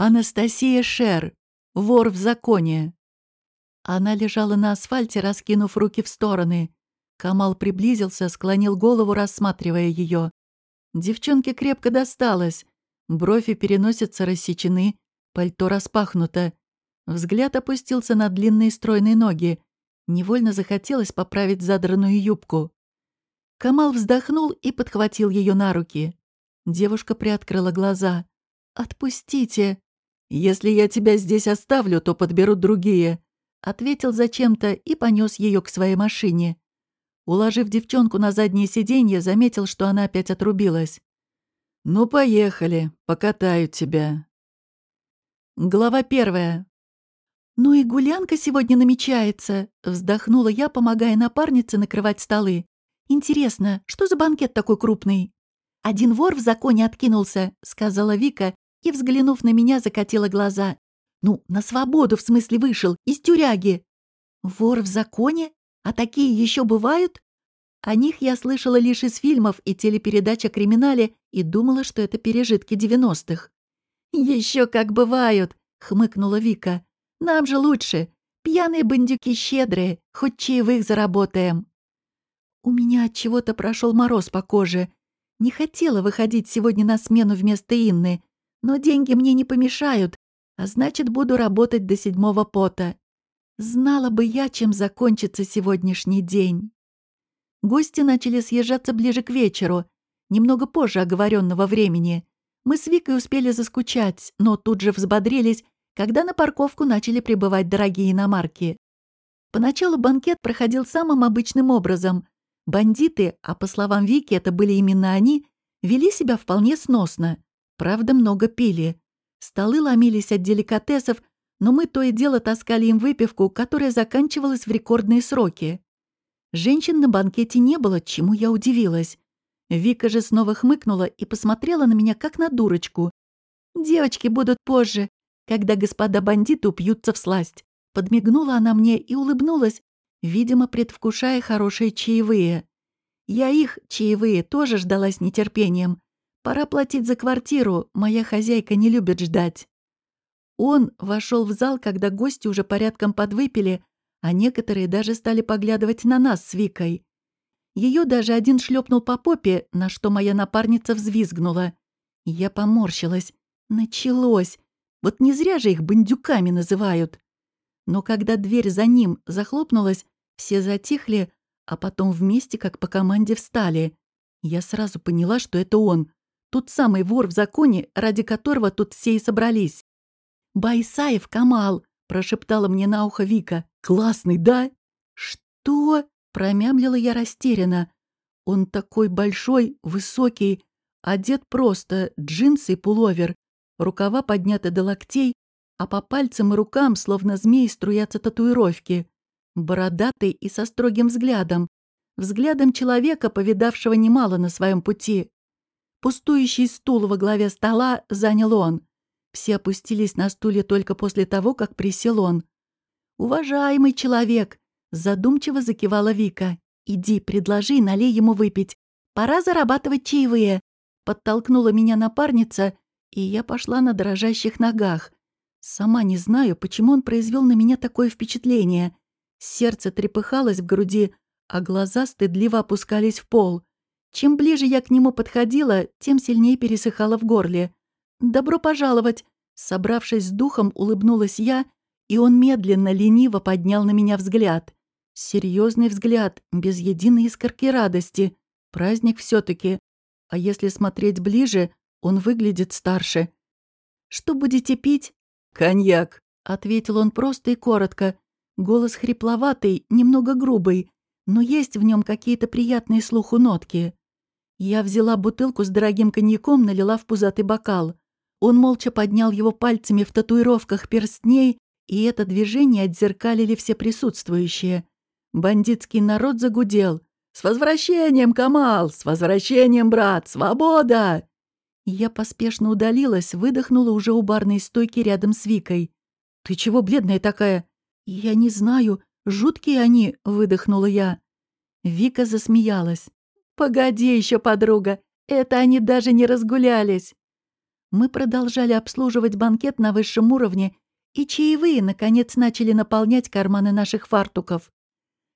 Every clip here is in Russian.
Анастасия Шер, вор в законе. Она лежала на асфальте, раскинув руки в стороны. Камал приблизился, склонил голову, рассматривая ее. Девчонке крепко досталось. Брови переносятся рассечены, пальто распахнуто. Взгляд опустился на длинные стройные ноги. Невольно захотелось поправить задранную юбку. Камал вздохнул и подхватил ее на руки. Девушка приоткрыла глаза. «Отпустите!» «Если я тебя здесь оставлю, то подберут другие», — ответил зачем-то и понес ее к своей машине. Уложив девчонку на заднее сиденье, заметил, что она опять отрубилась. «Ну, поехали, покатаю тебя». Глава первая. «Ну и гулянка сегодня намечается», — вздохнула я, помогая напарнице накрывать столы. «Интересно, что за банкет такой крупный?» «Один вор в законе откинулся», — сказала Вика и, взглянув на меня, закатила глаза. «Ну, на свободу, в смысле, вышел, из тюряги». «Вор в законе? А такие еще бывают?» О них я слышала лишь из фильмов и телепередач о криминале и думала, что это пережитки девяностых. Еще как бывают!» — хмыкнула Вика. «Нам же лучше. Пьяные бандюки щедрые, хоть чаевых заработаем». У меня от чего-то прошел мороз по коже. Не хотела выходить сегодня на смену вместо Инны, но деньги мне не помешают, а значит, буду работать до седьмого пота. Знала бы я, чем закончится сегодняшний день. Гости начали съезжаться ближе к вечеру, немного позже оговоренного времени. Мы с Викой успели заскучать, но тут же взбодрились, когда на парковку начали прибывать дорогие иномарки. Поначалу банкет проходил самым обычным образом. Бандиты, а по словам Вики это были именно они, вели себя вполне сносно. Правда, много пили. Столы ломились от деликатесов, но мы то и дело таскали им выпивку, которая заканчивалась в рекордные сроки. Женщин на банкете не было, чему я удивилась. Вика же снова хмыкнула и посмотрела на меня как на дурочку. «Девочки будут позже, когда господа бандиты упьются в сласть». Подмигнула она мне и улыбнулась, видимо, предвкушая хорошие чаевые. Я их, чаевые, тоже ждала с нетерпением. Пора платить за квартиру, моя хозяйка не любит ждать. Он вошел в зал, когда гости уже порядком подвыпили, а некоторые даже стали поглядывать на нас с Викой. Ее даже один шлепнул по попе, на что моя напарница взвизгнула. Я поморщилась. Началось. Вот не зря же их бандюками называют. Но когда дверь за ним захлопнулась, все затихли, а потом вместе, как по команде, встали. Я сразу поняла, что это он. Тот самый вор в законе, ради которого тут все и собрались. «Байсаев Камал!» — прошептала мне на ухо Вика. «Классный, да?» «Что?» — промямлила я растерянно. «Он такой большой, высокий, одет просто, джинсы и пуловер, рукава подняты до локтей, а по пальцам и рукам, словно змеи, струятся татуировки. Бородатый и со строгим взглядом. Взглядом человека, повидавшего немало на своем пути. Пустующий стул во главе стола занял он. Все опустились на стуле только после того, как присел он. «Уважаемый человек!» — задумчиво закивала Вика. «Иди, предложи, налей ему выпить. Пора зарабатывать чаевые!» Подтолкнула меня напарница, и я пошла на дрожащих ногах. Сама не знаю, почему он произвел на меня такое впечатление. Сердце трепыхалось в груди, а глаза стыдливо опускались в пол. Чем ближе я к нему подходила, тем сильнее пересыхало в горле. «Добро пожаловать!» Собравшись с духом, улыбнулась я, и он медленно, лениво поднял на меня взгляд. Серьезный взгляд, без единой искорки радости. Праздник все таки А если смотреть ближе, он выглядит старше. «Что будете пить?» «Коньяк», — ответил он просто и коротко. Голос хрипловатый, немного грубый, но есть в нем какие-то приятные слуху нотки. Я взяла бутылку с дорогим коньяком, налила в пузатый бокал. Он молча поднял его пальцами в татуировках перстней, и это движение отзеркалили все присутствующие. Бандитский народ загудел. «С возвращением, Камал! С возвращением, брат! Свобода!» Я поспешно удалилась, выдохнула уже у барной стойки рядом с Викой. «Ты чего бледная такая?» «Я не знаю. Жуткие они», — выдохнула я. Вика засмеялась. «Погоди еще, подруга, это они даже не разгулялись». Мы продолжали обслуживать банкет на высшем уровне, и чаевые, наконец, начали наполнять карманы наших фартуков.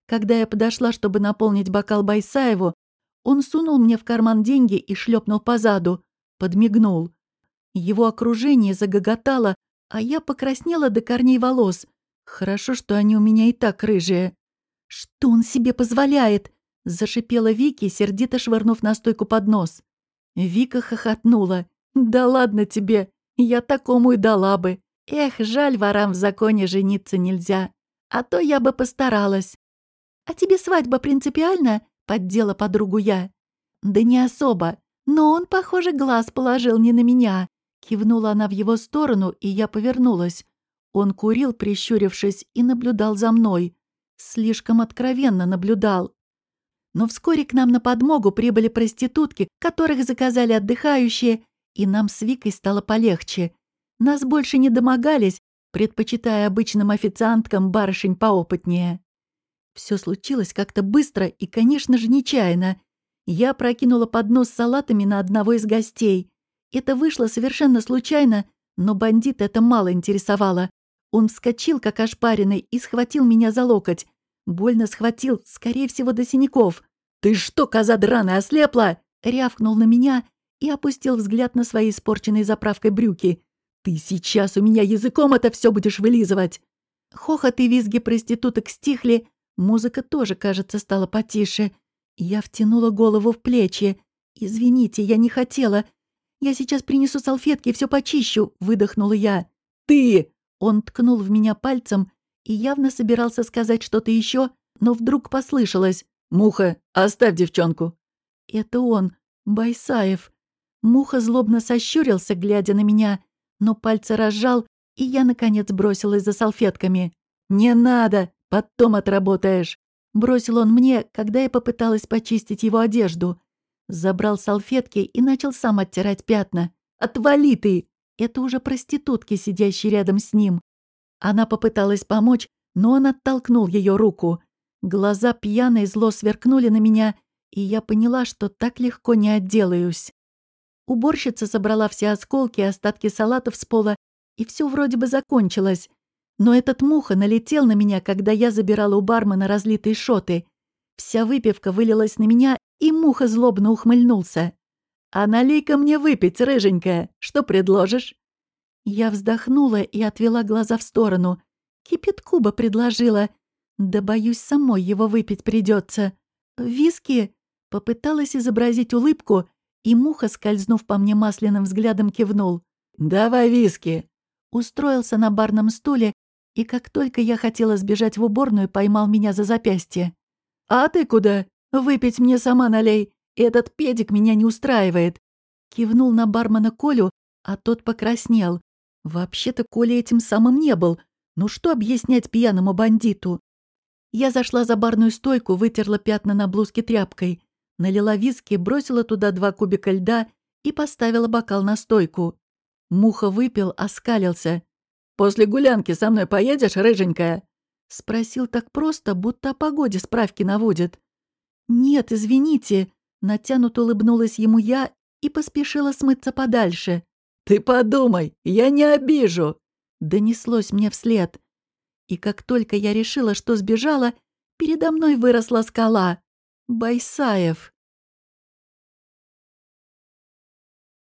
Когда я подошла, чтобы наполнить бокал Байсаеву, он сунул мне в карман деньги и шлепнул по заду, подмигнул. Его окружение загоготало, а я покраснела до корней волос. Хорошо, что они у меня и так рыжие. «Что он себе позволяет?» — зашипела Вики, сердито швырнув на стойку под нос. Вика хохотнула. «Да ладно тебе, я такому и дала бы. Эх, жаль, ворам в законе жениться нельзя. А то я бы постаралась». «А тебе свадьба принципиальна?» — поддела подругу я. «Да не особо. Но он, похоже, глаз положил не на меня». Кивнула она в его сторону, и я повернулась. Он курил, прищурившись, и наблюдал за мной. Слишком откровенно наблюдал. Но вскоре к нам на подмогу прибыли проститутки, которых заказали отдыхающие, и нам с Викой стало полегче. Нас больше не домогались, предпочитая обычным официанткам барышень поопытнее. Все случилось как-то быстро и, конечно же, нечаянно. Я прокинула поднос с салатами на одного из гостей. Это вышло совершенно случайно, но бандит это мало интересовало. Он вскочил, как ошпаренный, и схватил меня за локоть. Больно схватил, скорее всего, до синяков. «Ты что, коза драная, ослепла?» Рявкнул на меня и опустил взгляд на свои испорченные заправкой брюки. «Ты сейчас у меня языком это все будешь вылизывать!» Хохот и визги проституток стихли, музыка тоже, кажется, стала потише. Я втянула голову в плечи. «Извините, я не хотела. Я сейчас принесу салфетки все почищу», — выдохнула я. «Ты!» — он ткнул в меня пальцем и явно собирался сказать что-то еще, но вдруг послышалось. «Муха, оставь девчонку!» Это он, Байсаев. Муха злобно сощурился, глядя на меня, но пальцы разжал, и я, наконец, бросилась за салфетками. «Не надо! Потом отработаешь!» Бросил он мне, когда я попыталась почистить его одежду. Забрал салфетки и начал сам оттирать пятна. «Отвали ты!» Это уже проститутки, сидящие рядом с ним. Она попыталась помочь, но он оттолкнул ее руку. Глаза пьяной зло сверкнули на меня, и я поняла, что так легко не отделаюсь. Уборщица собрала все осколки и остатки салатов с пола, и все вроде бы закончилось. Но этот муха налетел на меня, когда я забирала у бармена разлитые шоты. Вся выпивка вылилась на меня, и муха злобно ухмыльнулся. «А налей-ка мне выпить, рыженькая. Что предложишь?» Я вздохнула и отвела глаза в сторону. Кипятку бы предложила — да, боюсь, самой его выпить придется. Виски? Попыталась изобразить улыбку, и муха, скользнув по мне масляным взглядом, кивнул. «Давай виски!» Устроился на барном стуле, и как только я хотела сбежать в уборную, поймал меня за запястье. «А ты куда? Выпить мне сама налей. Этот педик меня не устраивает». Кивнул на бармена Колю, а тот покраснел. Вообще-то Коля этим самым не был. Ну что объяснять пьяному бандиту? Я зашла за барную стойку, вытерла пятна на блузке тряпкой, налила виски, бросила туда два кубика льда и поставила бокал на стойку. Муха выпил, оскалился. «После гулянки со мной поедешь, рыженькая?» Спросил так просто, будто о погоде справки наводит. «Нет, извините», — натянуто улыбнулась ему я и поспешила смыться подальше. «Ты подумай, я не обижу!» Донеслось мне вслед. И как только я решила, что сбежала, передо мной выросла скала. Байсаев.